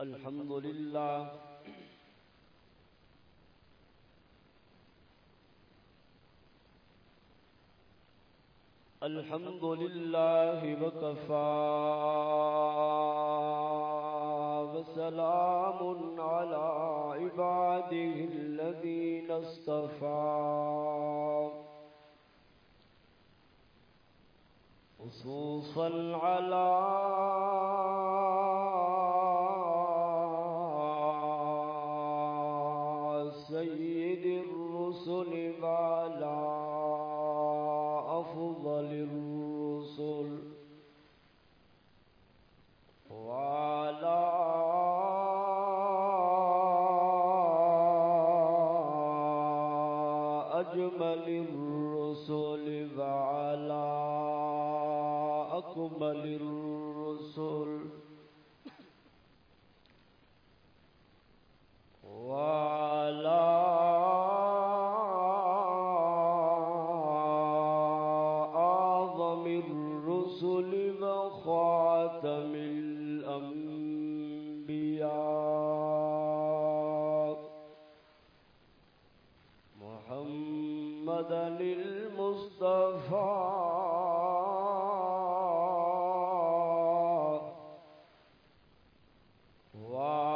الحمد لله. الحمد لله وكفى وسلام على عباده الذين اصطفى. خصوصا على Wow.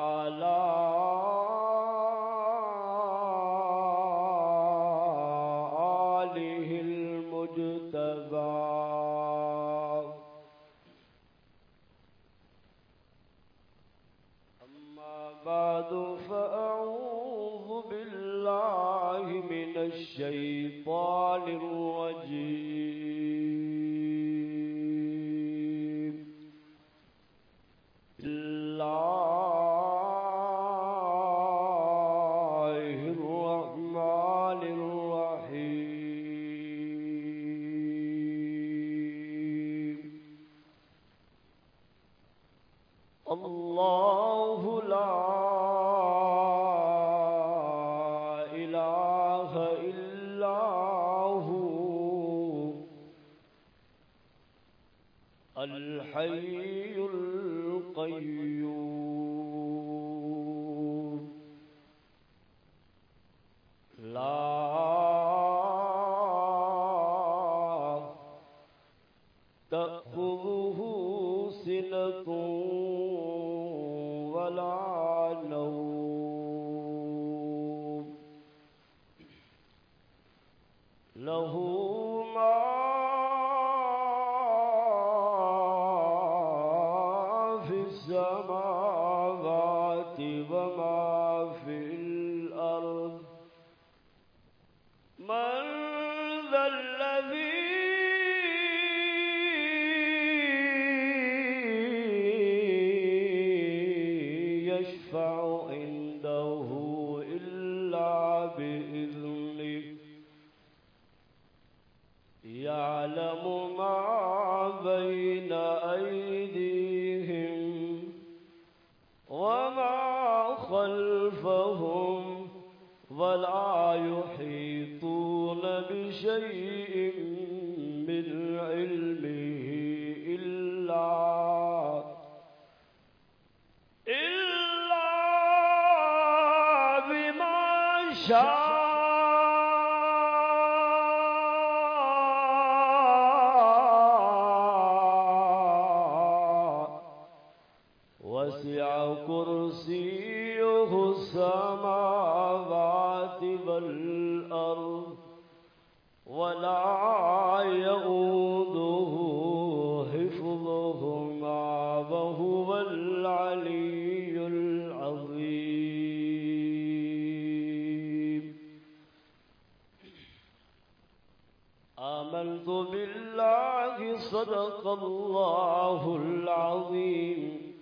صدق الله العظيم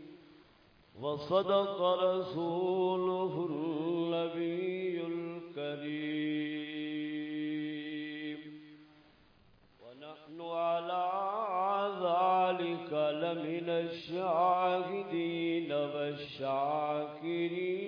وصدق رسوله النبي الكريم. ونحن على ذلك لمن الشاهدين والشاكرين.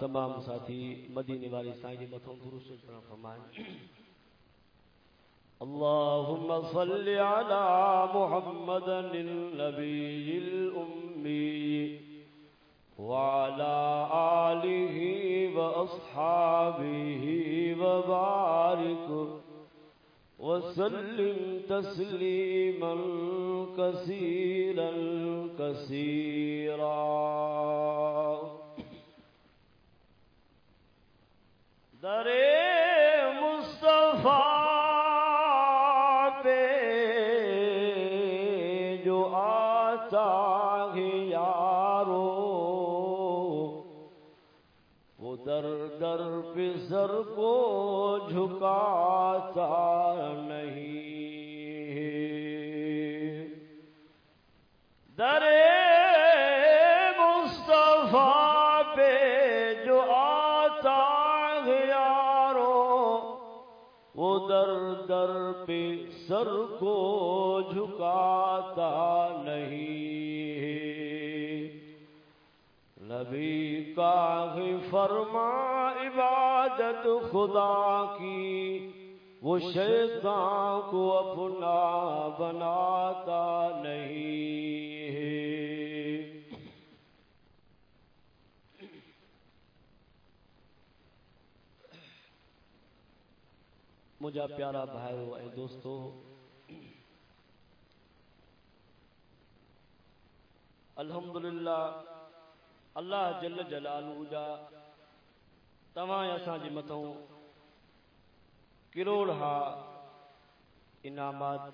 تمام ساتھی مدینے والی سائیں جی مٿوں درود پڑھڻ فرمائن اللهم صل على محمد النبي الأمي وعلى آله وأصحابه وبارك وسلم تسليما كثيرا كثيرا در مصطفیٰ پہ جو آتا ہے یارو وہ در در پہ سر کو جھکاتا در پہ سر کو جھکاتا نہیں۔ نبی کا ہی فرما، عبادت خدا کی، وہ شیطان کو اپنا بناتا نہیں۔ مجھا پیارا بھائیو، اے دوستو، الحمدللہ، اللہ جل جلالہ جا تمام اساں جی جے کروڑ ہا انعامات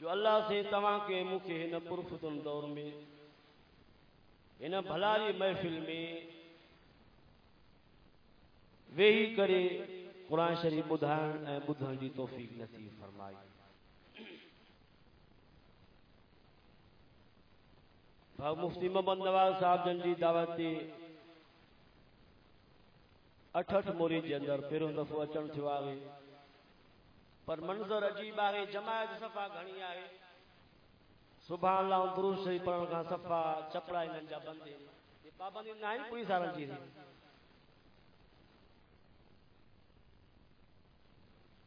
جو اللہ سے تمام کے مکھے ہن پرفتن دور میں، ہن بھلاری محفل میں وہی کرے قرآن شریف بدھان بدھن جی توفیق نصیب فرمائی۔ بھاگ مفتی محمد نواز صاحب جن جی دعوت دی اٹھ اٹھ موری جے اندر پھر ان دفعہ اچن تھیو آگے پر منظر عجیب آگے جماعت صفا گھنی آگے سبحان اللہ، درود شریف پڑھن کا صفا، چپڑا انہاں جا بندے۔ یہ پابندی نہ جی ہے کوئی سارن چیز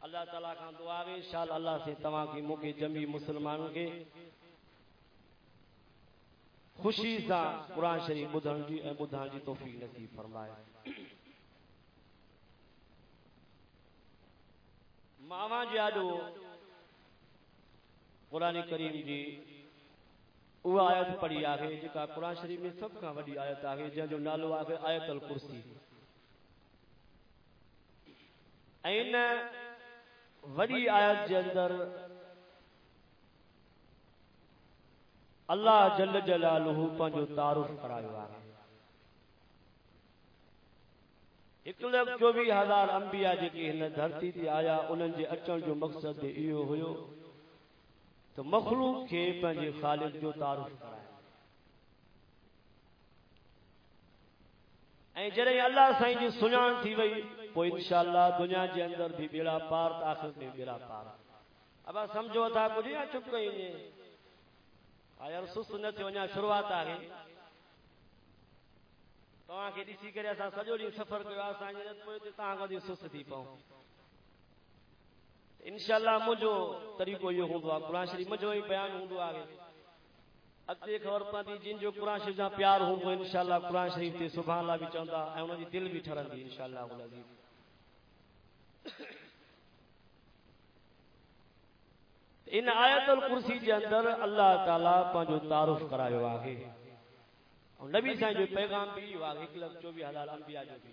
اللہ تعالیٰ کا دعا ہے انشاءاللہ اللہ سے تمام کی موقع جمی مسلمان کے۔ خوشی سے قرآن شریف بدھان جی جی توفیق نصیب فرمائے۔ ماوا جادو جی قرآن کریم جی وہ آیت پڑھی ہے جکا قرآن شریف میں سب کا وڈی آیت ہے جن جو نالو ہے آیت الکرسی۔ این وڈی آیت کے اندر اللہ جل جلالہ پنجو تعارف کرایا ہے ایک لاکھ چوبیس ہزار امبیا دھرتی آیا ان مقصد یہ ہو مخرو کے خالی جو تعارف کرائے۔ جہاں اللہ سائی کی جی سجان تھی وی تو ان شاء اللہ دنیا کے اندر بھی بےڑا پار تو آخر میں بےڑا پار۔ ابا سمجھو تھا کچھ یا چپر سس نہ شروعات ہے سفر کیاس تھی پاؤں۔ ان شاء اللہ مجھے طریقہ یہ قرآن شریف مجھے ہی بیان ہوں ابھی خبریں جن کو قرآن شریف پیار ہوں ان شاء اللہ قرآن شریف کے سبح بھی چل بھی ٹھہرا کسی کے اندر اللہ تعالیٰ تعارف کرا ہے اور نبی سائیں جو پیغام بھی ہوا ایک لکھ چوبی حلال انبیاء جو بھی۔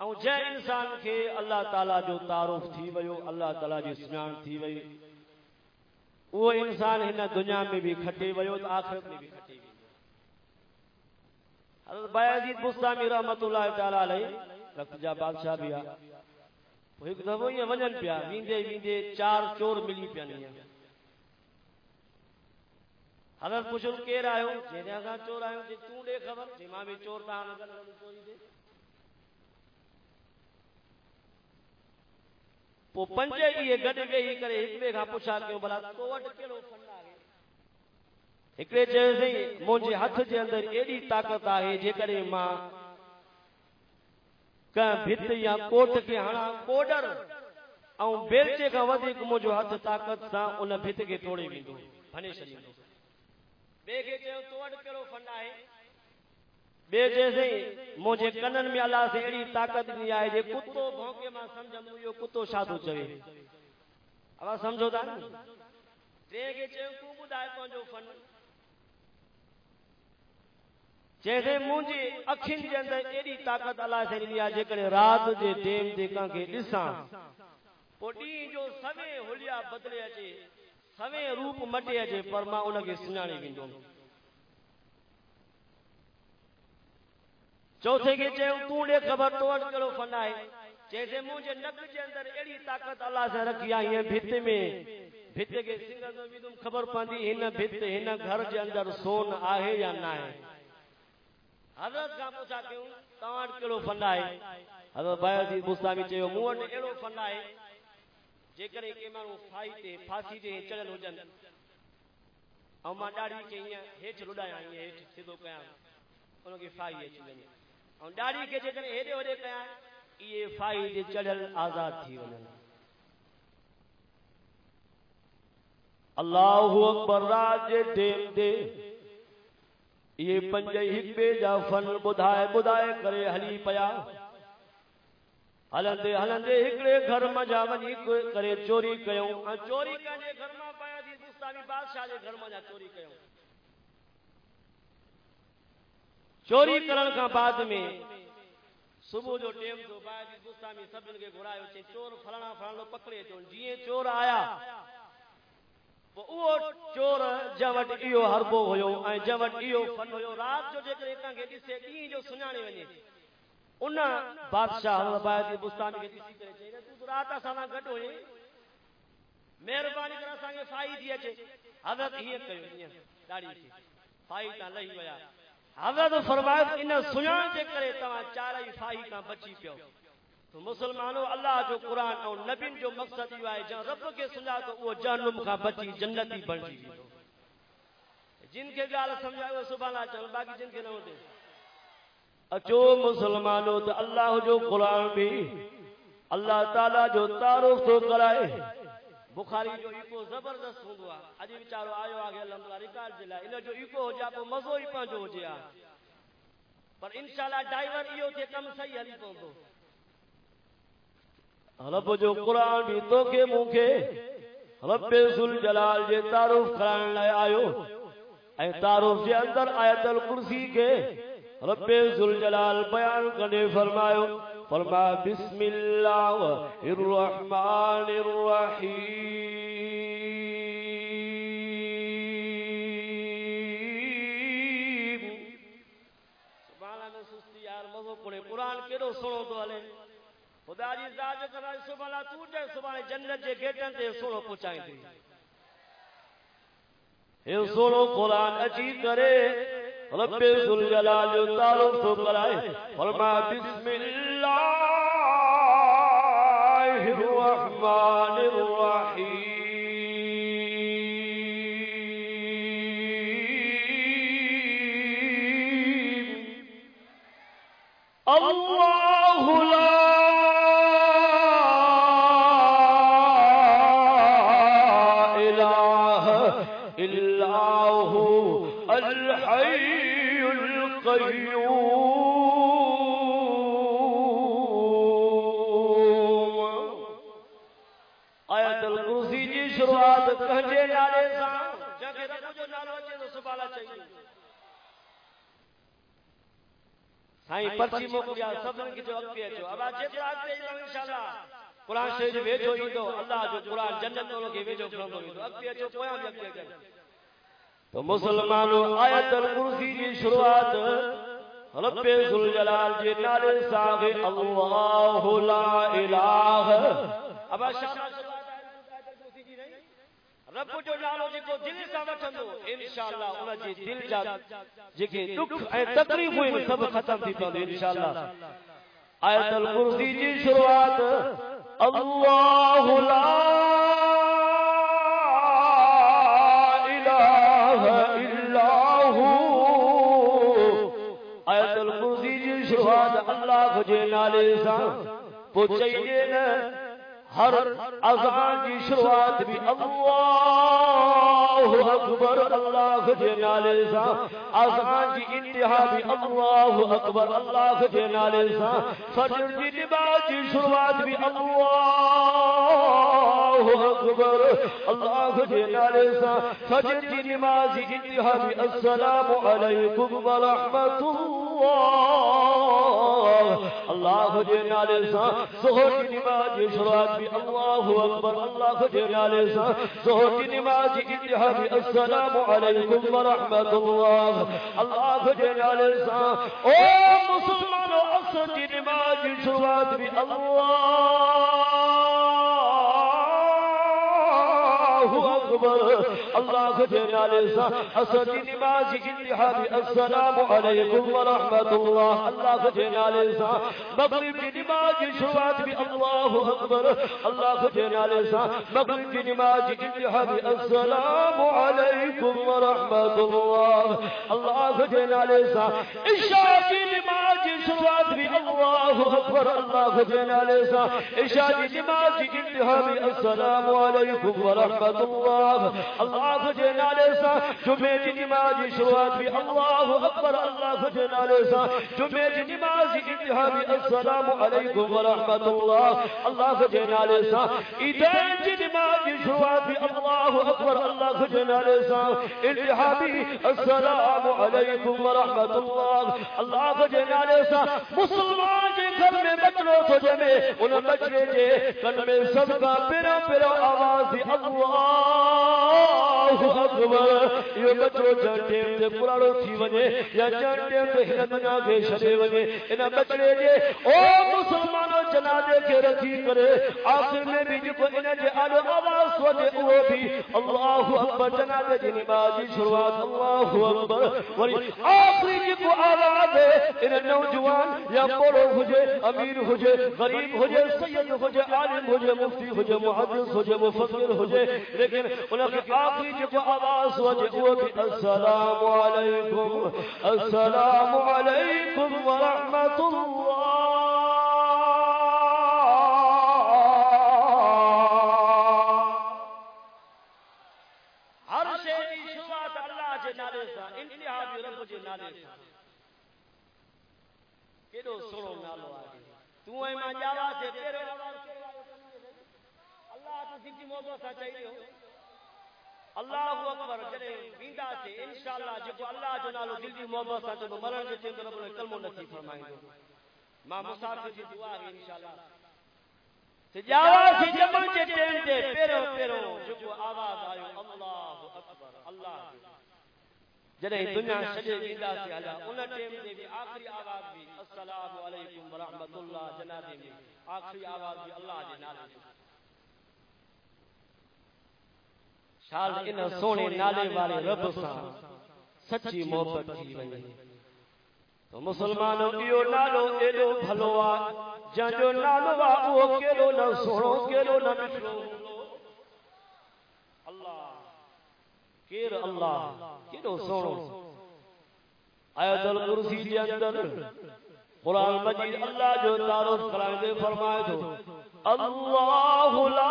اور جے انسان کے اللہ تعالی جو تعارف تھی ویو اللہ تعالی جو سنان تھی وی وہ دنیا میں بھی کھٹے ویو تو آخرت میں بھی کھٹے ویو حضرت بایزید بستامی رحمت اللہ تعالی علیہ لکھ جا بادشاہ بھی آ وہ ایک دفعہ یہ وجن پیا ویندے ویندے چار چور ملی پیا نہیں حضرت پوچھو کیر آئے ہو جے دے چور آئے ہو جے توں دے خبر جے ماں بھی چور تاں نظر چوری جی دے۔ پو پنجے یہ گڈ گئی کرے، ایک بے کھا پوچھا کیوں بھلا تو وٹ کیڑو فن آگے ہکڑے چے سہی مونجے ہتھ جے اندر ایڈی طاقت آہے جے کرے ماں کہ بھت یا کوٹ کے ہنا کوڈر۔ او بیلچے کا ودیک مونجو ہتھ طاقت سا ان بھت کے توڑے ویندو بھنے شریندو بے کے چے تو وٹ کیڑو فن آہے بے جیسے مجھے کنن میں اللہ سے ایڑی طاقت نہیں آئے جے کتو بھونکے ماں سمجھا مجھے کتو شادو چوے اب سمجھو دا دیکھے چھے کو بدائے پانچو فن۔ جیسے مجھے اکھن جے اندر ایڑی طاقت اللہ سے نہیں آئے جے کرے رات جے ٹیم دیکھاں کے سوے روپ مٹے اچے پر ماں انہیں سنانے گندوں چوتھے کے چے تو نے خبر تو اٹ کرو فنائے، جیسے مجھے نک کے اندر ایڑی طاقت اللہ سے رکھی آئی ہے بھت میں۔ بھت کے سنگر میں بھی تم خبر پاندی ہن بھت ہن گھر کے اندر سون آہے یا نہ ہے حضرت کا پوچھا کیوں؟ تواں کیڑو فنائے۔ حضرت بھائی دی مستامی چيو مون ایڑو فنائے جے کرے کہ مانو فائی تے پھانسی تے چڑھل ہوجن او ماں ڈاڑی کے ہیٹھ لڈایا ہیٹھ سیدھو کیا انہوں کی فائی ہے چلنی اور ڈاڑی کے جتنے ہیڈے ہوڈے کیا یہ فائد چڑھل آزاد تھی ونن اللہ اکبر راج ٹیم دے یہ پنج ہک بے جا فن بدھائے بدھائے کرے ہلی پیا ہلندے ہلندے ہکڑے گھر میں جا ونی کرے چوری کیوں؟ ہاں، چوری کنے گھر میں پیا جی، دی دوستانی بادشاہ دے گھر میں جا چوری کیوں؟ چوری کرن کا صبح جو ٹیم تو بعد گستامی سبن کے گھرايو چي چور فلانا فلانا پکڑے تو جی چور آیا۔ وہ چور جوٹ ایو ہربو ہویو ۽ جوٹ ایو فن ہویو۔ رات جو جے کرے کان کے ڏسے ڏي جو سڃاڻي ان بادشاہ حضرت باید بستانی کے ڈسی کرے چي تو رات اسان گڏ ہوئے۔ مہرباني کرا سان فائد دي اچي حضرت یہ کيو ڏاڙي فائد تا لہي ويا حضرت فرمایا ان سنان جے کرے تواں چارئی فائی کا بچی پیو۔ تو مسلمانوں، اللہ جو قرآن اور نبی جو مقصد یہ ہے جہاں رب کے سنجا تو وہ جہنم کا بچی جنتی بن جی جن کے گال سمجھائے سبحان اللہ چل باقی جن کے نہ ہوتے اچو مسلمانوں تو اللہ جو قرآن بھی اللہ تعالی جو تعارف تو کرائے۔ بخاری جو ایکو زبردست ہوندو آ اج وچارو آیو آگے، الحمدللہ، ریکارڈ جلا ان جو ایکو ہو جا پو مزو ہی پنجو ہو جیا پر انشاءاللہ ڈائیور ایو تے کم صحیح ہلی پوندو رب جو قرآن بھی تو کے منہ کے رب ذل جلال جے تعارف کران لائے آیو اے تعارف جے اندر آیت الکرسی کے رب ذل جلال بیان کرنے فرمایو فرما بسم اللہ الرحمن الرحیم. سبحان اللہ سستی یار مزو پڑے قرآن کیڑو سنو تو ہلے خدا جی جو کرا سبحان اللہ تو جے سبحان جنت جے گیٹن تے سنو پہنچائیں تے۔ اے سنو قرآن اچھی کرے۔ رب ذل جلال تعارف تو کرائے فرما بسم اللہ الرحمن الرحیم. اللہ لا القیوم آیت القرسی جی شروعات کہجے نالے سان جگہ رکھو جو نالو چے تو سبالا چاہیے۔ سائیں پرچی موکلیا سبن کی جو اگتے اچو اب اچے تو اگتے ہی تو انشاءاللہ۔ قرآن شریف ویجو ہی تو اللہ جو قرآن جنت دونوں کے ویجو کرم دونوں ہی تو اگتے اچو پویاں بھی اگتے اچو تو مسلمانو آیت القرسی کی شروعات رب ذل جلال جے نعرہ ساغے اللہ لا الہ۔ ابا شاہ رب جو نالو جی کو دل سا وٹھندو، انشاءاللہ انہ جی دل جا جکے دکھ اے تکلیف ہوئی سب ختم تھی پے انشاءاللہ۔ آیت القرسی جی شروعات اللہ لا الہ توجہ ہر اذان کی شروعات بھی اللہ اکبر، اللہ جے نالے سا اذان کی انتہا بھی اللہ اکبر، اللہ جے نالے سا فجر کی نماز کی شروعات بھی اللہ اکبر، اللہ جے نالے سا فجر کی نماز کی انتہا بھی السلام علیکم ورحمۃ اللہ اللہ جے نالے سا زہر کی نماز شروعات بھی اللہ اکبر، اللہ جے نالے سا زہر کی نماز انتہا بھی السلام علیکم ورحمۃ اللہ۔ اللہ جے نالے سا او مسلمانوں اصل کی نماز کی شروعات بھی اللہ۔ وافت عليه حسن نماز جلد حالي السلام عليكم ورحمة الله. الله فتن عليه مغرب نماز شروعات بي الله أكبر. الله فتن عليه مغرب نماز جلد حالي السلام عليكم ورحمة الله. الله فتن عليه إشاء نماز شروعات بي الله أكبر. الله فتن عليه إشاء نماز جلد حالي السلام عليكم ورحمة الله. الله فتن خجے نالے سا، جمعے دی نماز دی شروعات بھی اللہ اکبر، اللہ خجے نالے سا۔ جمعے دی نماز دی انتہا بھی السلام علیکم و رحمت اللہ اللہ خجے نالے سا۔ ایدین دی نماز دی شروعات بھی اللہ اکبر، اللہ خجے نالے سا۔ انتہا بھی السلام علیکم و رحمت اللہ اللہ خجے نالے سا۔ مسلمان جی گھر میں بچنوں تو جمعے انہوں بچنے جے کن میں سب کا پیرا پیرا آواز دی اللہ۔ اکبر یہ بچو جانتے تے پرانو تھی ونے یا جانتے تے ہن نہ وے شدے ونے انہاں بچڑے جے او مسلمان جنادے کے رکھی کرے، آخر میں بھی جب انہیں جے آلو آواز و جے اوہ بھی اللہ اکبر جنادے کی نمازی شروعات اللہ اکبر۔ وری آخری جب آواز ہے، انہیں نوجوان یا پڑو ہو جے امیر ہو جے غریب ہو جے سید ہو جے عالم ہو جے مفتی ہو جے محدث ہو جے مفقر ہو جے لیکن انہیں کے آخری جب آواز و جے اوہ بھی السلام علیکم السلام علیکم ورحمت اللہ۔ نالے تھا کیڑو سرو نالو آ گئے تو ایں ماں جاوا سے تیرے لوار کے لائے اللہ تسی کی محبت چاہیے ہو۔ اللہ اکبر جڑے ویندا سے انشاءاللہ جو اللہ جو نالو دل دی محبت تو مرن دے چن رب نے کلمہ نصیب فرمائیں گے۔ ماں مصطفی دی دعا ہے انشاءاللہ۔ سجاوا سے جبل کے ٹیم تے پیرو پیرو جو آواز آیو اللہ اکبر اللہ اکبر۔ جڑے دنیا سجے ویندا سی الا ان ٹائم دے بھی آخری آواز بھی السلام علیکم ورحمۃ اللہ جناب دی آخری آواز بھی اللہ دے نال شال ان سونے نالے والے رب سا سچی محبت تھی وے تو مسلمان کیو نالو ایڈو بھلوا؟ جن جو نالو وا او کیڑو نہ سونو کیڑو نہ مٹھو کیر اللہ کیڑو سونو آیت الکرسی دے اندر قران مجید اللہ جو تعارف کرائے دے فرمائے تو اللہ لا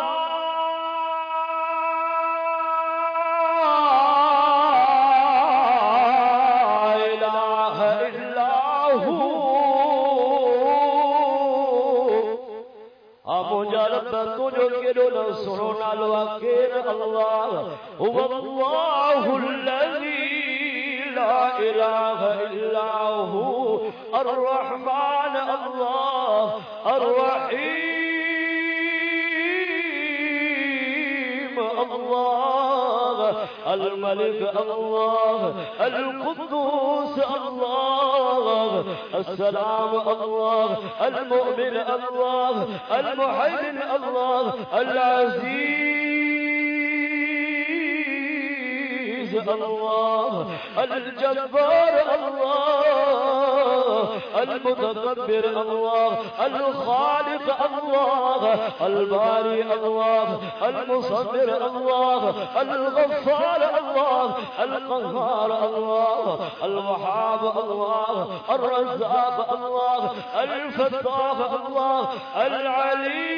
جو کہ سرنا الوكيل الله. هو الله الذي لا إله إلا هو. الرحمن الله الرحيم. الله. الملك الله. القدوس. الله. السلام الله. المؤمن الله. المحيمن الله. العزيز الله. الجبار الله. المتكبر الله الخالق الله الباري الله المصبر الله الغفار الله القهار الله الوهاب الله الرزاق الله الفتاح الله العليم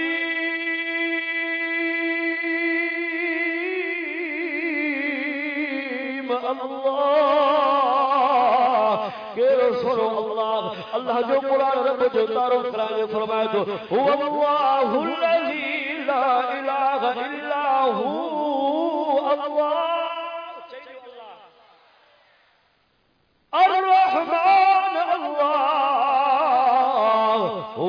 الله. کہ رسول اللہ. اللہ جو قرآن رب جو تعارف کرائے فرمائے تو هو اللہ الذی لا الہ الا هو. اللہ. الرحمن الله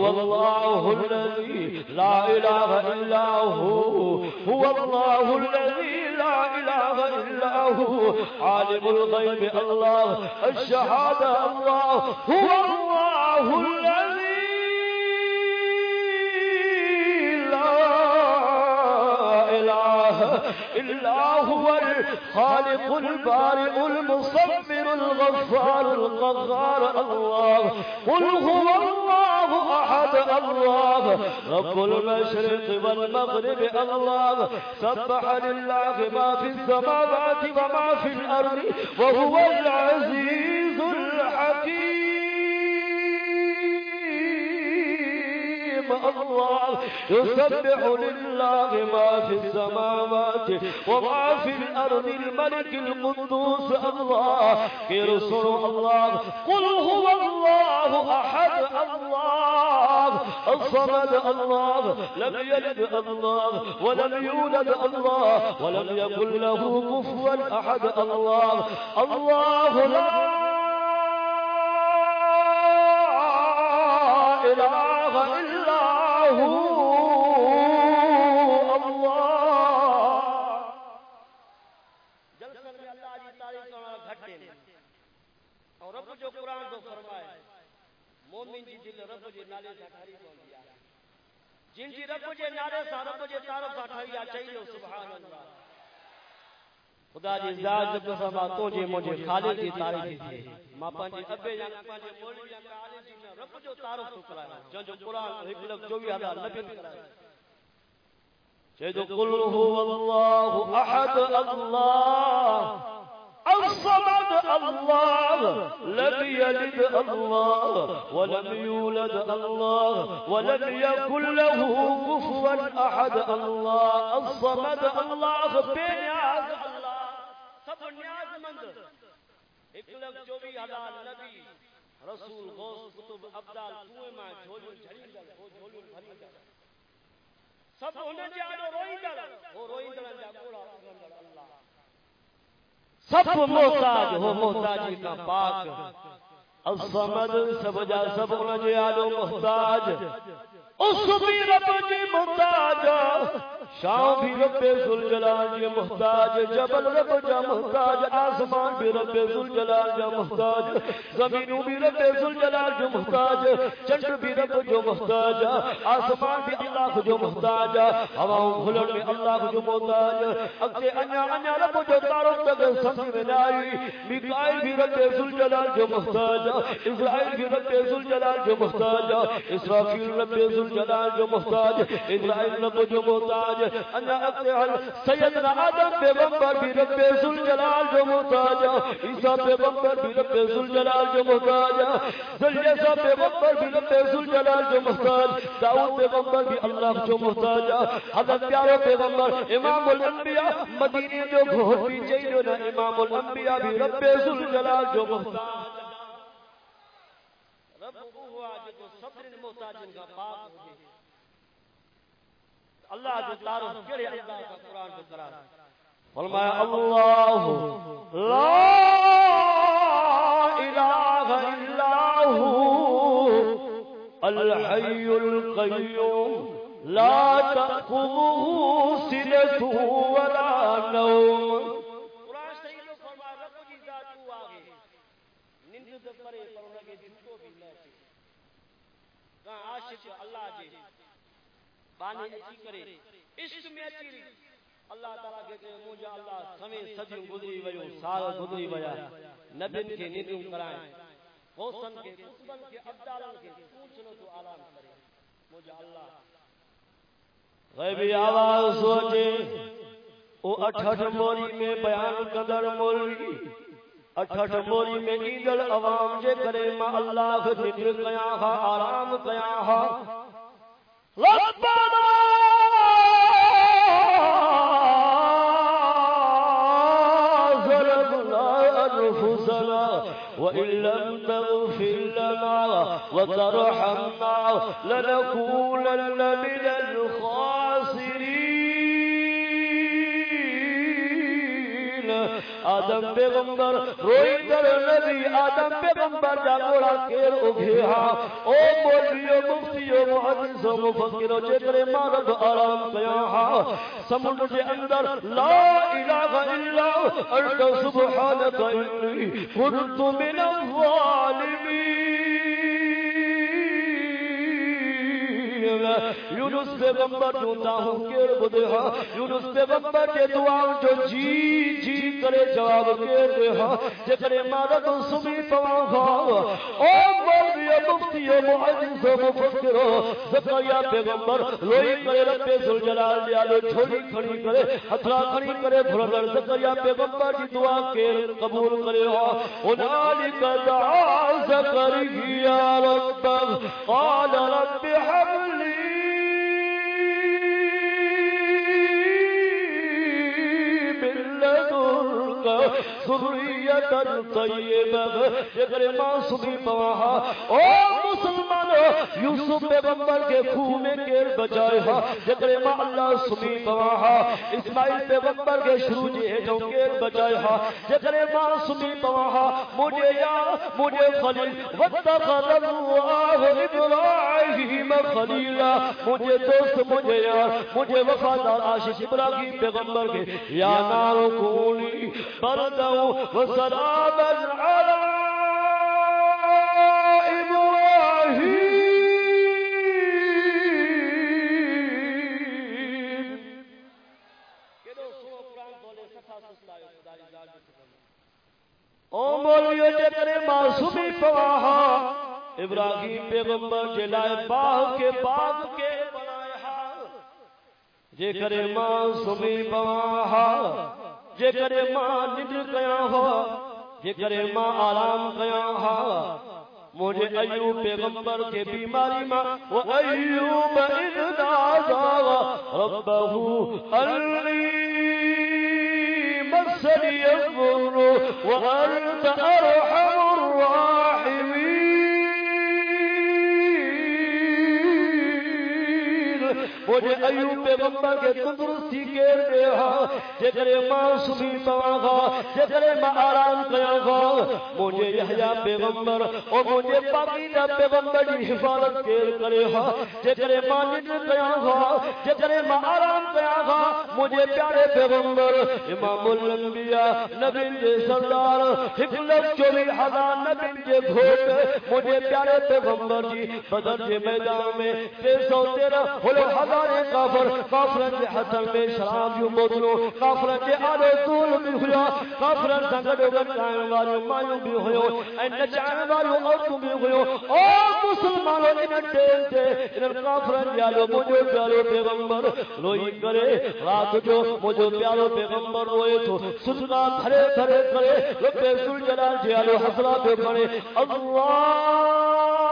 هو الله الذي لا إله إلا هو. هو الله الذي لا إله إلا هو. عالم الغيب الله الشهادة الله. هو الله الذي لا إله إلا هو. الخالق البارئ المصبر الغفار القهار الله. قل هو الله. أحد الله. رب المشرق والمغرب الله. سبح لله ما في السماوات وما في الأرض وهو العزيز الله يسبح لله ما في السماوات وما في الأرض الملك القدوس الله. يرسل الله. قل هو الله أحد الله. الصمد الله. لم يلد الله ولم يولد الله ولم يكن له كفوا أحد الله. الله لا جن جی رب جے نالے سا تعارف سا چاہیے، سبحان اللہ۔ خدا جی ذات جب سما تو جے جی مجھے خالق کی تعریف تھی۔ ماں پنجے جی، ابے یا پنجے جی، مولوی یا کالے جی نے رب جو تعارف تو کرایا جو جو قرآن ایک لفظ جو بھی ہزار نبی نے کرایا شهد قل هو الله أحد الله الصمد الله، لم يلد الله، ولم يولد الله، ولم يكن له كفوا أحد. الله الصمد الله بنياز اللہ سب نیاز مند ایک لکھ چوبی ہزار نبی، رسول، غوث کتب ابدال، کنویں میں جھولون جھڑیندل وہ جھولون بھریندل سب انہیں جی آجو روئیندل وہ روئیندل جا پورا اللہ۔ سب محتاج ہو محتاجی کا پاک الصمد سب جا سب جے آلو محتاج اس بھی رب جی محتاج شام بھی رب ذل جی محتاج جبل رب جا محتاج آسمان بھی رب ذل جلال جا محتاج زمینوں بھی رب ذل جلال جو محتاج چند بھی رب جو محتاج آسمان بھی اللہ جو محتاج ہواؤں کھلن میں اللہ جو محتاج اگتے انیا انیا رب جو تعارف تک سمجھ میں نہ آئی میکائل بھی رب ذل جلال جو محتاج اسرائیل بھی رب ذل جلال جو محتاج اسرافیل رب ذل جلال جو محتاج اسرائیل رب جو محتاج۔ انیا اگتے سیدنا آدم پیغمبر بھی رب ذل جلال جو محتاج۔ عیسیٰ پیغمبر بھی رب ذل جلال جو محتاج۔ ذلیسا پیغمبر بھی رب ذل جلال جو محتاج۔ داؤد پیغمبر بھی اللہ جو محتاج۔ حضرت پیارے پیغمبر امام الانبیاء مدینے جو گھوٹ بھی چاہیے نا، امام الانبیاء بھی رب ذل جلال جو محتاج۔ رب ہوا جو صبر محتاجن کا پاک ہوئے اللہ جو تعارف کیڑے اللہ کا قرآن جو کرا فرمایا اللہ لا الہ الا هو الحی القیوم لا تأخذه سنة ولا نوم قرآن صحیح لو فرمایا رب کی ذات تو آگے نند کرے پر ان کے جھوٹو بھی نہ تھے عاشق اللہ جے بانے اچھی کرے۔ عشق میں اچھی اللہ تعالیٰ کہتے ہیں، مجھے اللہ سمے صدیوں گزری ویو سال گزری ویا۔ نبین کے نیتوں کرائیں۔ غوثن کے قطبن کے عبدالن کے پوچھنو تو آلام کرے۔ مجھے اللہ۔ غیبی آواز سوچے۔ او اٹھٹ موری میں بیان قدر موری اچھا اٹھٹ موری میں ایدل عوام جے کرے ما اللہ ذکر کیا ہا، آرام کیا ہا۔ ربنا ظلمنا انفسنا وإن لم تغفر لنا وترحمنا لنكونن من الخاسرين آدم پیغمبر روئی در نبی آدم پیغمبر جا گوڑا کیر اگھے اگھیا او مولیو مفتیو محدث و مفکر جکر مارد آرام کیا ہا سمجھ دے اندر لا الہ الا انت سبحانک انی کنت من الظالمین۔ یونس پیغمبر جو تاہوں کیر بدے ہا یونس پیغمبر کے دعا جو جی جی کرے جواب کیر دے ہاں ہا جکرے مارد سمی پوا ہا او مرد یا مفتی و معجز و مفکر زکریا پیغمبر روئی کرے رب زلجلال لیا لو چھوڑی کھڑی کرے، ہتھرا کھڑی کرے بھرگر زکریا پیغمبر کی دعا کیر قبول کرے ہا انالک دعا زکریا رب قال رب حمل حبلی ذریتا طیبا اگر معصومی پواہا او مسلمان یوسف پیغمبر کے خون میں کیر بچائے ہا اگر ما اللہ سمی پواہا ہاں، اسماعیل پیغمبر کے شروع جی جے جو کیر بچائے ہا جکرے اگر معصومی پواہا ہاں، مجھے یا، مجھے خلیل، واتخذ اللہ ابراہیم خلیلا مجھے دوست، مجھے یار، مجھے وفادار عاشق ابراہیم پیغمبر کے، یا نار کونی بردا وسلاما على ابراہیم پیغمبر جلائے باغ کے باغ کے بنایا جے کرے معصومی پواہا جے کرے ماں نگر کیا ہو جے کرے ماں آرام کیا ہو مجھے ایوب پیغمبر کے بیماری ماں وہ ایوب اذ نازا ربہو انی مسنی الضر وانت ارحم۔ مجھے ایوب پیغمبر کے تندرستی کے رہا جگرے ماں سمی پواغا جگرے ماں آرام کیاغا ہاں۔ مجھے یحییٰ پیغمبر اور مجھے پاکیدہ پیغمبر کی حفاظت کے کرے ہا جگرے ماں نجر کیاغا جگرے ماں آرام کیاغا ہاں۔ مجھے پیارے پیغمبر، امام الانبیاء، نبی جے سردار حکلت چولی ہزار نبی جے گھوٹ۔ مجھے پیارے پیغمبر جی بدر جے میدان میں تیر سو تیرہ ہلو ہزار کافر کافرن جے حسن میں شراب جو بوتلو کافرن جے آلو دول بھی ہویا، کافرن سنگڑ گن چاہن والو مایو بھی ہویا این نچاہن والو عورتوں بھی ہویا او مسلمانوں ان ٹیل تے ان کافرن جے آلو مجھو پیارو پیغمبر روئی کرے، رات جو مجھو پیارو پیغمبر روئے تو سجنا تھرے تھرے کرے، رب سل جلال جے آلو حسرہ پہ پڑے اللہم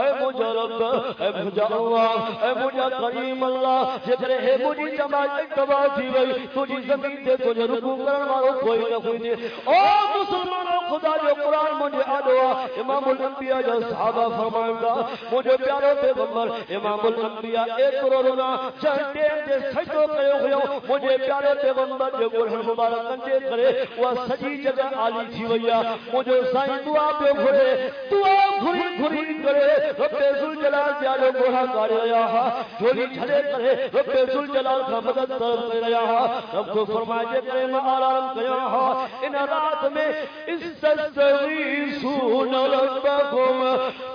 اے مجھا رب، اے مجھا اللہ، اے مجھا کریم اللہ جترے ہے مجھے جماعت تباہ تھی وئی تجھی زمین دے تجھے رکو کرن والو کوئی نہ کوئی دے۔ او مسلمان خدا جو قرآن مجھے آدھو امام الانبیاء جو صحابہ فرمائیں گا، مجھے پیارے پیغمبر، امام الانبیاء، ایک رونا چاہے ٹیم دے سجدو کرے ہوئے مجھے پیارے پیغمبر، جو گرہن مبارک کنجے کرے، وہ سجی جگہ آلی تھی ویا مجھے سائیں دعا پہ گھرے دعا گھری گھری کرے، رب زل جلال جالو گوڑا کارے رہا ہا جھولی جھلے کرے، رب زل جلال کا مدد کر رہا ہا رب کو فرمائے کرے میں آرام کرے ہا ان رات میں اس تستغيثون ربكم.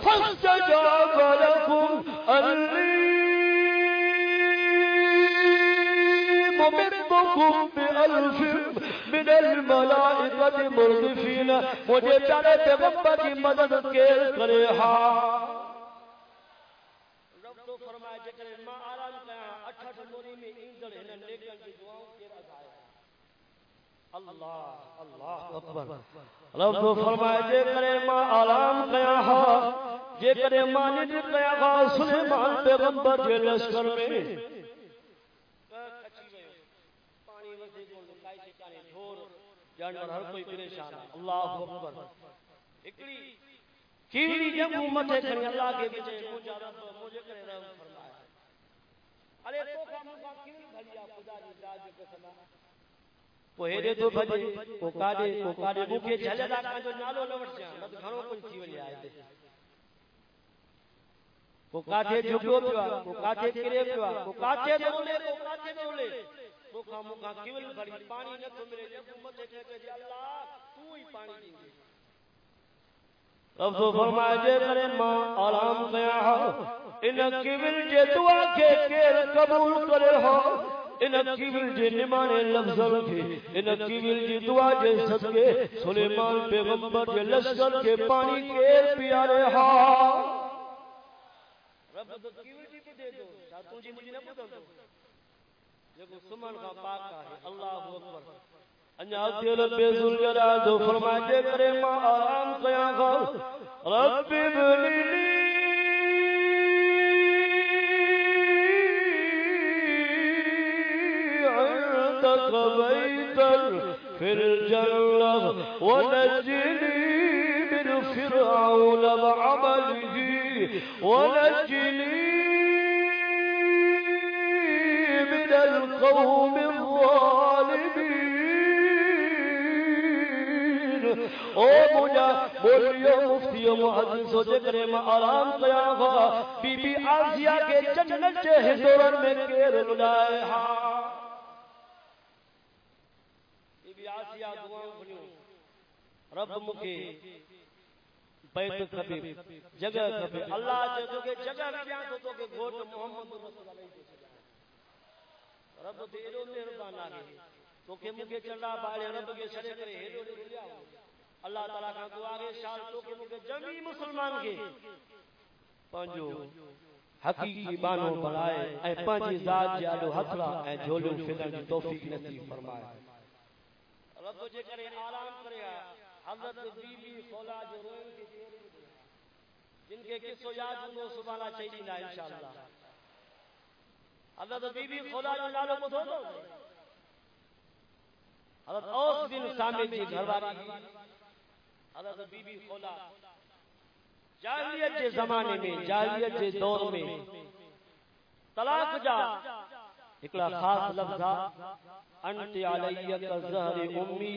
فاستجاب لكم أني ممدكم بألف من الملائكة مردفين. مجھے چاہے مدد كيل کرے ہا رب تو فرمائے جے کرے ماں آرام کیا 8 نوری میں ایندڑ ہن نیک رب فرمائے جے کرے ماں آرام کیا ہا جے کرے ماں نڈ کیا ہا سلیمان پیغمبر کے لشکر میں۔ پانی وسے کو لکائی ٹھکانے ڈھور جانور ہر کوئی پریشان ہے۔ اللہ اکبر۔ ہکڑی کیڑی جب مٹھے کھڑی اللہ کے بچے مجھے رب مجھے کرے رحم فرمایا۔ ارے تو کا مکا کیڑی بھلیا خدا دی ذات جو قسم پوهه دو بجې کوکاډې کوکاډې مو کې چل دا کاندو نالو لوړځه مت غړو کوم چی ولې آیته کوکاټه جوګو پیوا کوکاټه کرے پیوا کوکاټه دولے کوکاټه دولې موکا موکا کیول بڑی پانی نہ تو میرے حکومت دیکھے کہ اللہ تو ہی پانی دیں گے اب تو فرمائے جے کرے ماں آرام کیا ہو ان کیول جے دعا کے قبول کرے ہو انکی ول جی نمانے لفظوں کے انکی ول جی دعا جے صدقے سلیمان پیغمبر کے لشکر کے پانی کے پیارے ہا رب کی ول جی دے دو ساتوں جی مجھے نہ بدل دو جب سمن کا پاک ہے اللہ اکبر انجا دل بے ذل جلال فرمائے کرے ما آرام کیا گا رب بلی لی بيتا في الجنة ونجني من فرعون وعمله، ونجني من القوم الظالمين. او مجھا بولیو مفتی و محدث و جکرے میں آرام کیا ہوا بی بی آسیہ کے جنت کے حضورن میں کیر لڑائے ہاں۔ بی بی آسیہ دعاؤں کھڑیوں رب مکے، بیت کبھی جگہ کبھی اللہ جو تو کہ جگہ بھی جان تو تو کہ گھوٹ محمد رسول اللہ کو سجا رب تے ایڈو مہربان آگے تو کہ مکے چڑھا باڑے رب کے سڑے کرے ہیڈو دے لیا اللہ تعالیٰ کا دعا گے شان تو کہ مکے جمی مسلمان کے۔ پنجو حقیقی بانو بنائے۔ اے پنجی ذات جالو ہتھڑا اے جھولو فدن توفیق نصیب فرمائے۔ رب جے کرے آرام کرے حضرت بی بی خولا جو روئن کے دیر جن کے قصو یاد ہوں سبحانہ چاہیے نا، انشاءاللہ۔ حضرت بی بی خولا جو نالو کو دھو حضرت اوس بن سامد جی گھر والی۔ حضرت بی بی خولا جاہلیت کے زمانے میں، جاہلیت کے دور میں، طلاق جا اکلا خاص لفظا انت علیہ کا زہر امی۔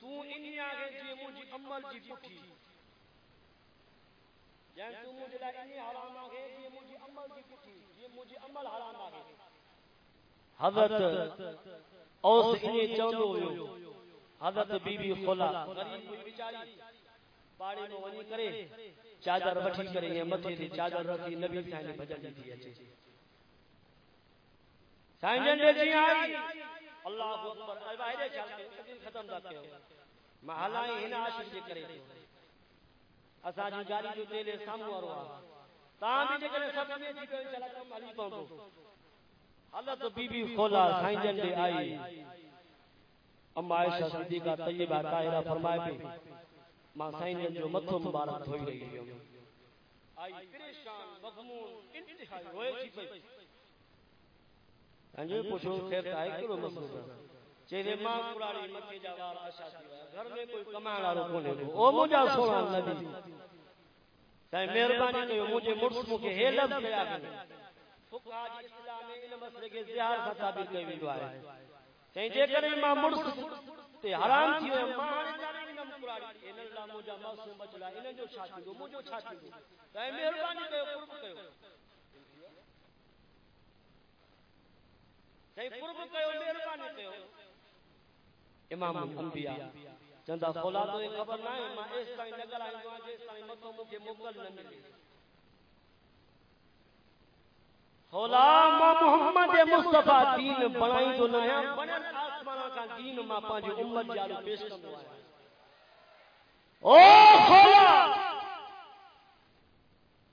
تو انہی آگے جی مجھے عمل جی پٹھی جان تو مجھے انہی حرام آگے جی مجھے عمل جی پٹھی یہ مجھے عمل حرام آگے۔ حضرت اوس انہیں چوندو حضرت بی بی خلا۔ غریب کوئی بیچاری۔ پاڑے میں ونی کرے۔ چادر وٹھی کرے یہ چادر رکھی نبی دی اچے سائیں جن دے جی آئی۔ اللہ اکبر اے باہر چل کے ختم تھا کیو محلائیں ہن عاشق جے کرے۔ اسا جی گاڑی جو تیلے سامو وارو آ۔ تاں بھی جے کرے سب میں جی کوئی چلا کم ہلی پوندو حضرت بی بی خلا سائیں جن دے آئی۔ اما عائشہ صدیقہ طیبہ طاہرہ فرمائے پی ماں سائیں جن جو متھو مبارک دھوئی رہی ہوں آئی پریشان مغمون انتہائی روئے تھی پئی انجو پوچھو خیر تائی کیوں مسئلہ چیرے ماں قراری مکے جا وار آشا تھی گھر میں کوئی کمائن آرو کونے کو او مجھا سونا نبی تائیں مہربانی کہو مجھے مرس مکے ہے لفظ کیا گئے فقہ جی اسلام میں ان مسئلے کے زیار کا ثابت کئی ویڈو آئے چاہیں جے کرے ماں مرس تے حرام تھی ہوئے ماں نے جانے انم قراری ان اللہ مجھا معصوم بچلا انہیں جو چھاتی دو مجھو چھاتی دو۔ تائیں مہربانی کہو قرب کہو چاہیں قرب کہو مہربانی کہو امام الانبیاء چندا فولاد تو خبر نہ ہے میں اس طرح نگل آئی ہوں جس طرح متو مجھے مقل نہ ملی غلام محمد مصطفی دین بنائی تو نہ ہے بنن آسمان کا دین ما پانچ امت جالو پیش کرنو ہے۔ او خدا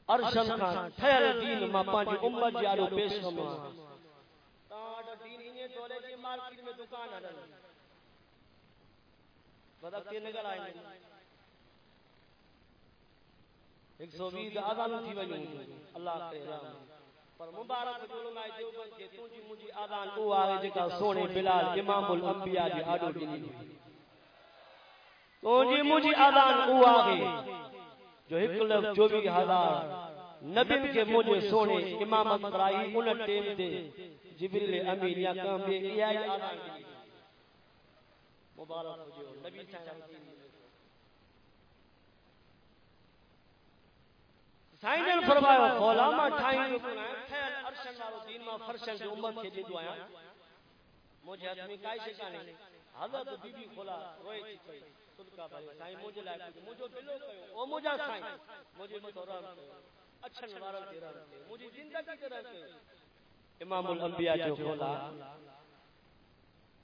ارشن خان ٹھہر دین ما پانچ امت جالو پیش کرنو ہے۔ تا دین انہیں دولے کی مارکیٹ میں دکان ہے۔ مطلب بدک کے نگر آئیں گے ایک سو بیس آدھان تھی وجہ اللہ کے رام پر مبارک جو لائے جو بن کے تجھی مجھے آدھان کو آگے جکا سونے بلال، امام الانبیاء جی آڈو جنی تجھی مجھے آدھان کو آگے جو ایک لفظ جو ہزار نبی کے مجھے سونے، امامت کرائی ان ٹیم دے۔ جبریل امین یا کام بے یہ آدھان مبارک ہو جو نبی سائیں نے فرمایا، غلامہ ٹھائیں خیال ارشن والو دین ما فرشن جو امت کے دیدو آیا مجھے آدمی کائی سے شکانے حضرت بی بی خلا روئے تھی کوئی صدقہ بھائی، سائیں مجھے لائے مجھے بلو کہو او مجھے سائیں۔ مجھے مطورہ اچھن وارل تیرا رکھتے مجھے زندگی تیرا رکھتے امام الانبیاء جو خلا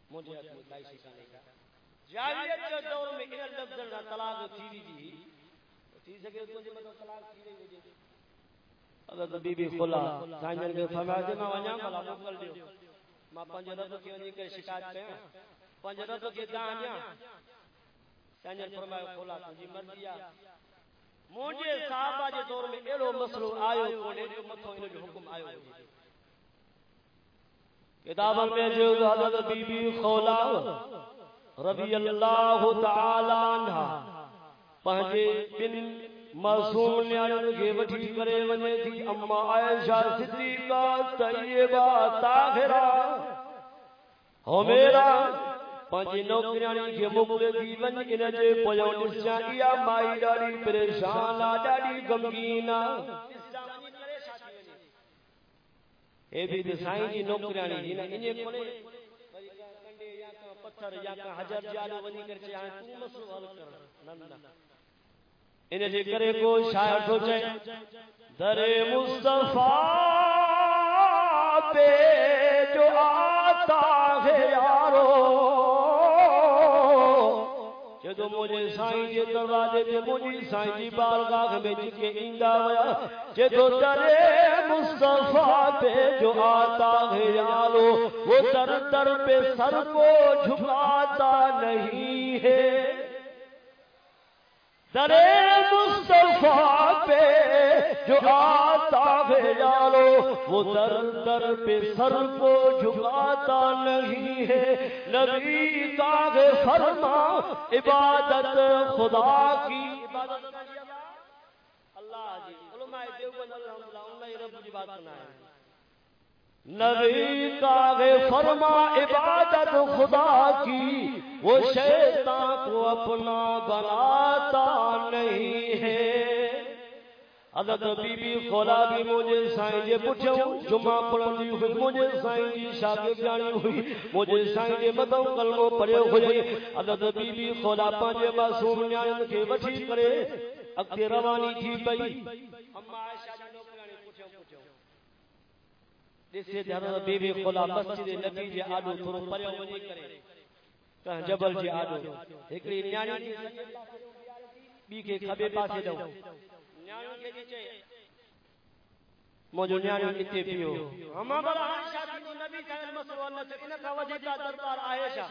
مجھے آدمی کائی شکانے کا جاہلیت کے دور میں ان لفظ نہ طلاق تھی جی تھی سکے تو جے مطلب طلاق تھی رہی جی حضرت بی بی خلا سائنجن کے فرمایا دے میں ونیا بلا موکل دیو ماں پنج رب کے ونی کے شکایت کیا پنج رب کے دان دیا سائنجن فرمایا خلا تجھی مرضی آ مجھے صحابہ جے دور میں اڑو مسئلو آیو کونے جو متھو ان جو حکم آیو کتاب میں جو حضرت بی بی خلا رضی اللہ تعالی عنہ پہنچے بن معصوم نیانن کے وٹھی کرے ونے تھی، اما عائشہ صدیقہ طیبہ طاہرہ۔ ہو پانچ نوکریانی کے مقلے دی ون ان جے پجو نسیا یا مائی ڈاڑی پریشان ڈاڑی غمگینا اے بھی دسائیں جی نوکریانی جی نا انہیں کونے پتھر یا کا حجر جالو ونی کر چے آئیں تو مسئلہ حل کر۔ نندا انہیں جے کرے کو شاعر سوچے در مصطفیٰ پہ جو آتا ہے یارو جدو مجھے سائیں جے دروازے تے مجھے سائیں جی بارگاہ وچ کے ایندا ہویا جدو درے مصطفیٰ پہ جو آتا ہے یالو وہ در در پہ سر کو جھکاتا نہیں ہے۔ درے مصطفیٰ پہ جو آتا ہے یارو وہ در در پہ سر کو جھکاتا نہیں ہے۔ نبی کا فرما عبادت خدا کی۔ اللہ جی۔ علماء دیوبند اللہ اللہ رب کی بات سنائے نبی کا فرما عبادت خدا کی۔ وہ شیطان کو اپنا بناتا نہیں ہے۔ حضرت بی بی خولا بھی مجھے سائیں جے پوچھو جمعہ پڑھنی ہوئی مجھے سائیں جی شاگرد جانی ہوئی مجھے سائیں جے مدو کلمو پڑھے ہوئے حضرت بی بی خولا پانچے معصوم نیان کے وٹھی کرے، اگتے روانی تھی پئی۔ اما عائشہ جی نوکرانی پوچھو پوچھو جسے حضرت بی بی خولا مسجد نبی جے آڈو تھورو پڑھے ونی کرے۔ کہاں جبل جے آڈو ایکڑی نیانی جی، بی کے کھبے پاسے دو نیانو کے نیچے موجو نیانو اتنے پیو ہما بلا شادی کو نبی صلی اللہ علیہ وسلم ان کا وجہ دربار عائشہ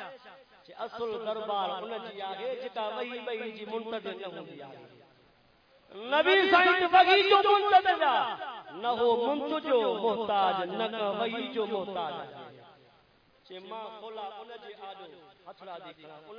کہ اصل دربار ان جی آگے جتا وہی وہی جی منتظر نہ ہوندی آگے نبی سائیں وہی جو منتظر نہ ہو منتجو محتاج نہ وہی جو محتاج چه ماں خولا ان جي آڏو ہٿڑا دي کھڑا ان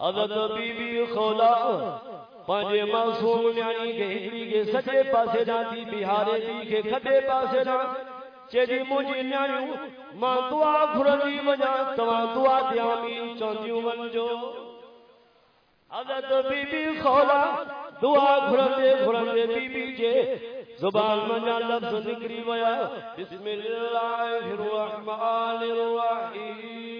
حضرت بی بی خولا پنجے معصوم نیانی کے ہکڑی کے سجے پاسے جاتی بہارے بی کے کھڈے پاسے جاتی چیری مجھے نیانیوں، ماں دعا گھرنی وجا تواں دعا دیامی چوندیوں منجو۔ حضرت بی بی خولا دعا گھرندے گھرندے بی بی جے۔ زبان منجا لفظ نکری ویا، بسم اللہ الرحمن الرحیم۔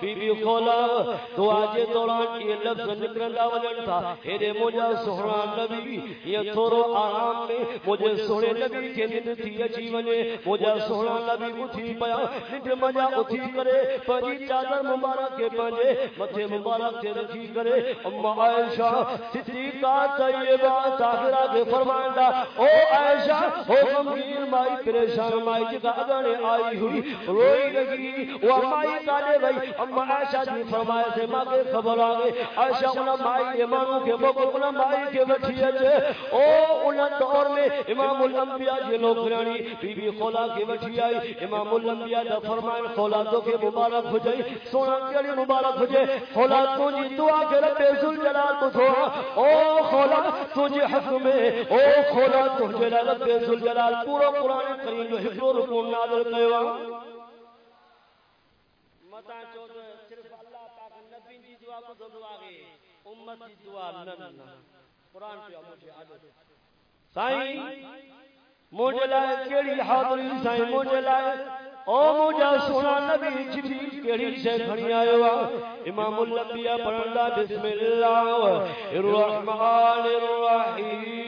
بی بی خولا، تو آج دوران یہ لفظ نکرندا وجن تھا۔ اے مجھا سونا نبی، یہ تھورو آرام میں مجھے سونے نبی کے نیند تھی اچھی ونے مجھا سونا نبی اٹھی پیا نیند مجا اٹھی کرے۔ پنجی چادر مبارک کے پنجے متھے مبارک سے رکھی کرے۔ اما عائشہ، صدیقہ، طیبہ، طاہرہ کے فرماندا او عائشہ ہو غمگین مائی، پریشان مائی، جگہ اگنے آئی ہوئی، روئی لگی، وہ مائی کا کالے بھائی، اما عائشہ جی فرمائے سے ماں کے خبر آگے عائشہ انہا مائی اماموں کے بکر انہا مائی کے بچی اچھے او انہا دور میں امام الانبیاء جی لوگ رانی بی بی خولا کے بچی آئی۔ امام الانبیاء جا فرمائے خولا تو کے مبارک ہو جائی سونا کیلی مبارک ہو جائے؟ خولا تو جی دعا کے رب زل جلال تو تھوڑا او خولا تو جی حق میں، او خولا تو جلال رب زل جلال پورا قرآن کریم جو حفظ و رکون نادر کہوا متا چود صرف اللہ پاک نبی دی دعا کو دو دعا گے امت دی دعا نن قرآن پہ مجھے جی، آدھو سائیں مجھے لائے کیڑی حاضری سائیں مجھے لائے او مجھا سونا نبی جبریل کیڑی سے کھڑی آئے وا۔ امام الانبیاء پڑھندا بسم اللہ۔ الرحمن الرحیم۔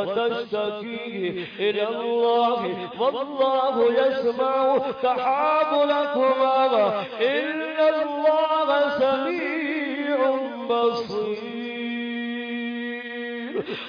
وتشتكي إلى الله. والله يسمع تحاولكما إن الله سميع بصير.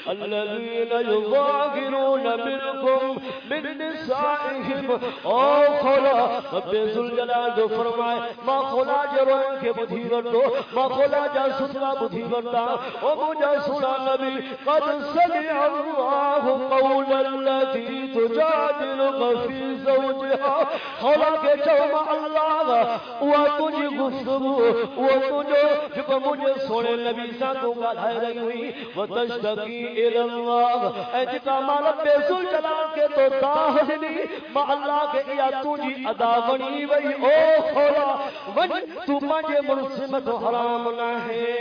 الذين يظاهرون منكم من نسائهم او خلا، رب ذل جلال جو فرمائے، ما خلا جروئن کے بدھی ورتو ما خلا جا سترا بدھی ورتا او مجھا سنا نبی، قد سمع الله قول التي تجادلك في زوجها خلا کے چوما اللہ، وہ تجھی گفتگو، وہ تجھو جب مجھے سونے نبی سا تو گالھائے رہی ہوئی وہ تشتکی اللہ اے کے تو ما اللہ کے یا جی ادا ونی او ون تو مجھے حرام نہ ہے۔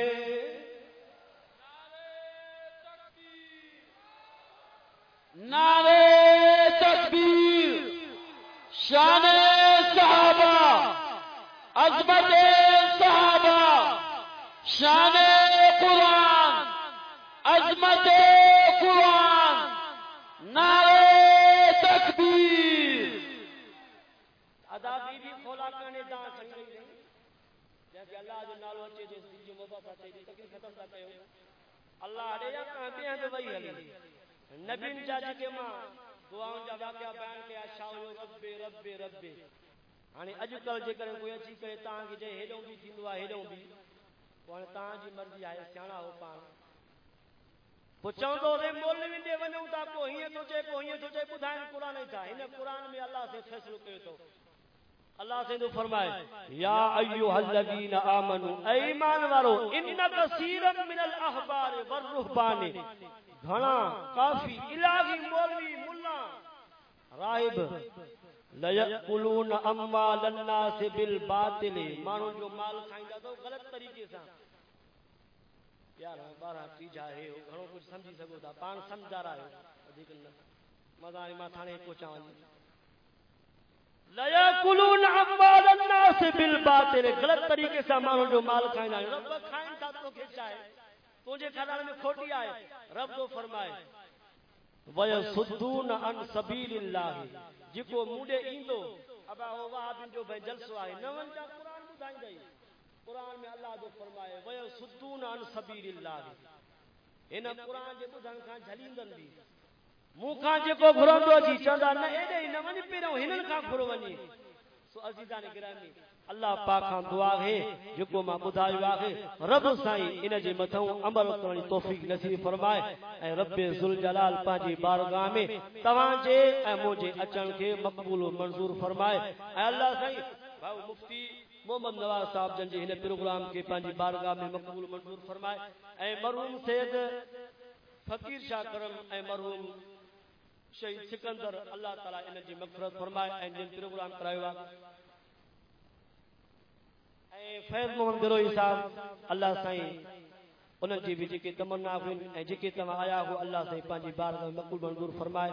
نعرے تکبیر، شان صحابہ، عظمت صحابہ، شان عظمت قرآن نعرے تکبیر۔ ادا بی بی کھولا کرنے دا سنگی نہیں جیسے اللہ جو نالو اچھے جو سجی مبا چاہیے تکلیف ختم تھا کہو اللہ دے یا کہاں پہ ہیں تو وہی حلی نبین جاجی کے ماں دعاؤں جا واقعہ بیان کیا شاہو رب رب رب ہانے اج کل جے کرے کوئی اچھی کرے تاں کی جے ہیڈوں بھی تھیندو ہے ہیڈوں بھی وہاں تاں جی مرضی آئے سیانا ہو پان پچھاؤں تو دے مولوی دے ونوں تا کو ہی تو چے کو ہی تو چے بدھائیں قرآن تھا ہن قرآن میں اللہ سے فیصلو کرے تو۔ اللہ سے تو فرمائے، یا ایوہ الذین آمنوا اے ایمان والو، ان کثیرا من الاحبار والرهبان گھنا، کافی، الہی مولوی، ملا، راہب لیقلون اموال الناس بالباطل، مانو جو مال کھائندا تو غلط طریقے سے۔ یار بارہ تیجا ہے گھنو کچھ سمجھی سکو تا پان سمجھا رہا ہے ودیک مزا ما تھانے کو چاہن لیقلون اموال سے بالباطل غلط طریقے سے مانو جو مال کھائنا ہے رب کھائن تا تو کے چاہے تجھے خیال میں کھوٹی آئے رب تو فرمائے وَيَصُدُّونَ عَن سَبِيلِ اللَّهِ۔ جکو موڈے ایندو ابا ہو وہاں جو بھائی قرآن میں اللہ جو فرمائے، وَيَصُدُّونَ عَن سَبِيلِ اللَّهِ۔ ان قرآن جے بدھن کھان جھلیندن بھی منہ کھان جے کو گھرندو جی چندا نہ ایڈے نہ ونی پیرو ہنن کھان گھرو ونی۔ سو عزیزان گرامی۔ اللہ پاک کھان دعا ہے جکو ماں بدھايو آهي رب سائیں ان جي مٿون عمل ڪرڻ توفيق نصيب فرمائے۔ اے رب ذل جلال پاجي بارگاہ میں توهان جي ۽ مونجي اچن کي مقبول و منظور فرمائے۔ اے اللہ سائیں بھاؤ مفتی محمد نواز صاحب جن جی ہن پروگرام کے پانجی بارگاہ میں مقبول منظور فرمائے۔ اے مرحوم سید فقیر شاہ کرم، اے مرحوم شہید سکندر، اللہ تعالی ان جی مغفرت فرمائے۔ اے جن پروگرام کرایا اے فیض محمد گروہی صاحب، اللہ سائیں ان جی بھی جی تمنا ہوئی، اے جی کی تمہایا ہو، اللہ سائیں پانجی بارگاہ میں مقبول منظور فرمائے۔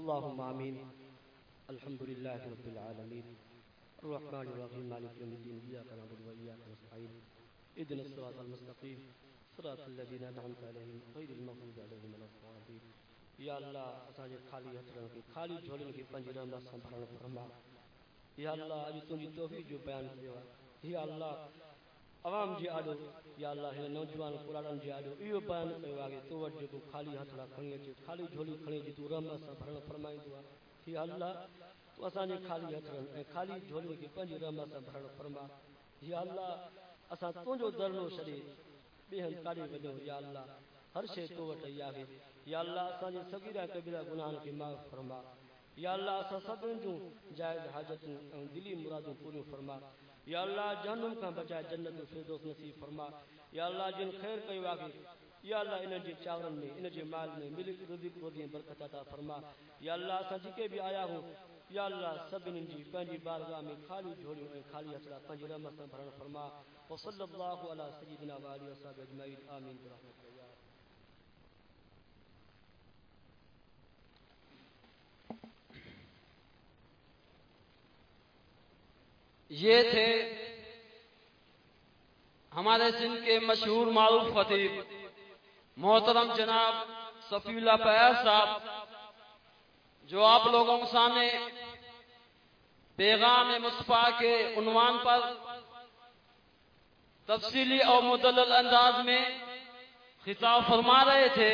اللهم آمين الحمد لله رب العالمين الرحمن الرحيم مالك يوم الدين إياك نعبد وإياك نستعين اهدنا الصراط المستقيم صراط الذين أنعمت عليهم غير المغضوب عليهم ولا الضالين یا اللہ اساجے خالی ہتھڑن کی خالی جھولن کی پنجرن دا سنبھالن فرما یا اللہ اج تجھی توفیق جو بیان کیو یا اللہ عوام جی آڈو یا اللہ ہے، نوجوان قرآن جی آڈو ایو بیان کیو آگے، تو وجہ کو خالی ہتھ لا کھڑی اچ خالی جھولی کھڑی جی تو رحمت سان بھرن فرمائی دعا۔ یا اللہ، تو اساں جی خالی ہتھ اے خالی جھولی کے پنج رحمت سان بھرن فرما۔ یا اللہ، اساں تونجو درنو شری بہن کاڑی وجو یا اللہ، ہر شے تو وٹ یا ہے یا اللہ، اساں صغیرہ کبیرہ گناہن کی معاف فرما۔ یا اللہ، اساں سبن جو جائز حاجت اور دلی مرادوں پوری فرما۔ یا اللہ جہنم کا بچائے جنت الفردوس نصیب فرما۔ یا اللہ جن خیر کئی واقعی یا اللہ انہاں جی چاورن میں انہاں جی مال میں ملک، رزق کو دیں برکت عطا فرما۔ یا اللہ اساں جکے بھی آیا ہوں۔ یا اللہ سب سبن جی پنجی بارگاہ میں خالی جھوڑیوں میں خالی اچڑا پنج رحمت سے بھرن فرما۔ وصلی اللہ علی سیدنا و علی وصحبہ اجمعین۔ آمین۔ برحمتہ یہ تھے ہمارے سندھ کے مشہور معروف خطیب، محترم جناب صفی اللہ پیاز صاحب، جو آپ لوگوں کے سامنے پیغام مصطفیٰ کے عنوان پر تفصیلی اور مدلل انداز میں خطاب فرما رہے تھے۔